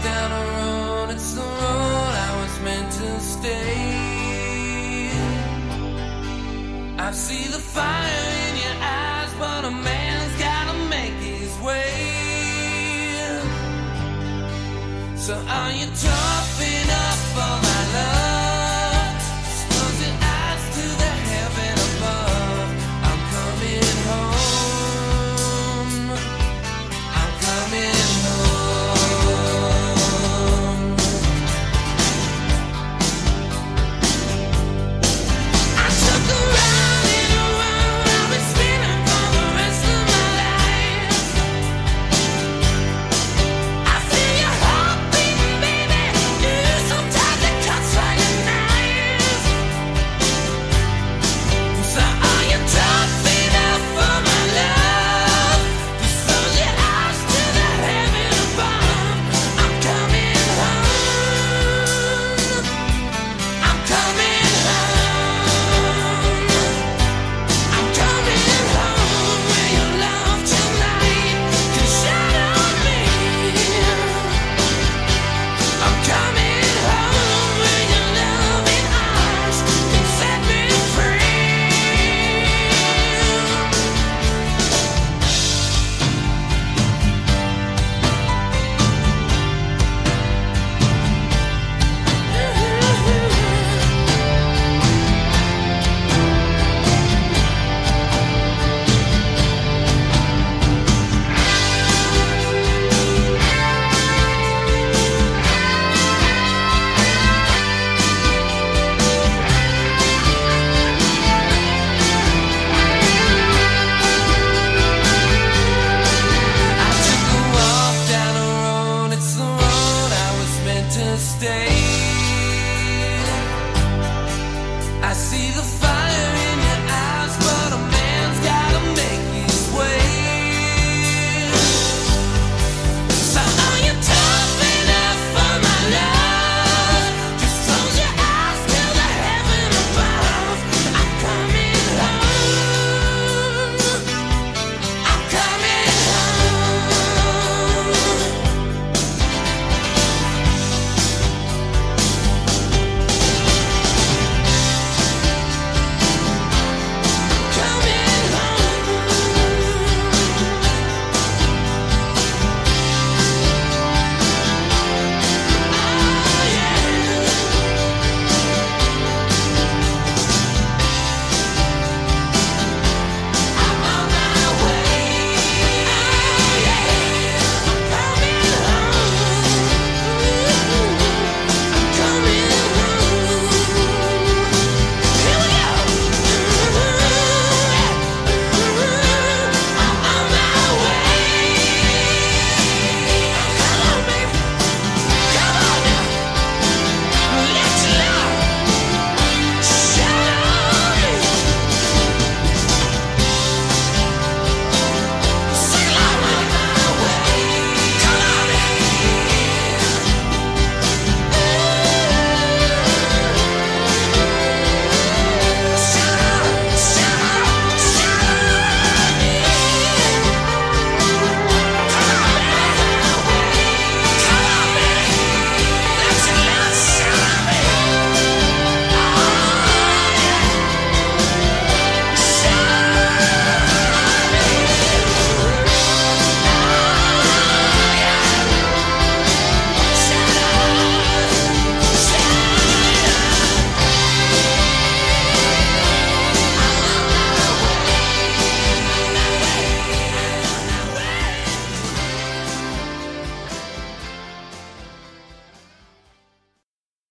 a down the road. It's the road I was meant to stay. I see the fire in your eyes, but a man's gotta make his way. So are you for mistake